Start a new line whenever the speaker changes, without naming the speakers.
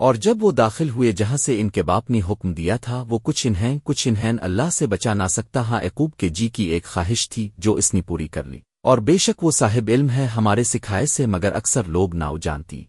اور جب وہ داخل ہوئے جہاں سے ان کے باپ نے حکم دیا تھا، وہ کچھ انہیں کچھ انہیں اللہ سے بچا نہ سکتا۔ ہاں عقوب کے جی کی ایک خواہش تھی جو اس نے پوری کر لی۔ اور بے شک وہ صاحب علم ہے، ہمارے سکھائے سے مگر اکثر لوگ نہ جانتی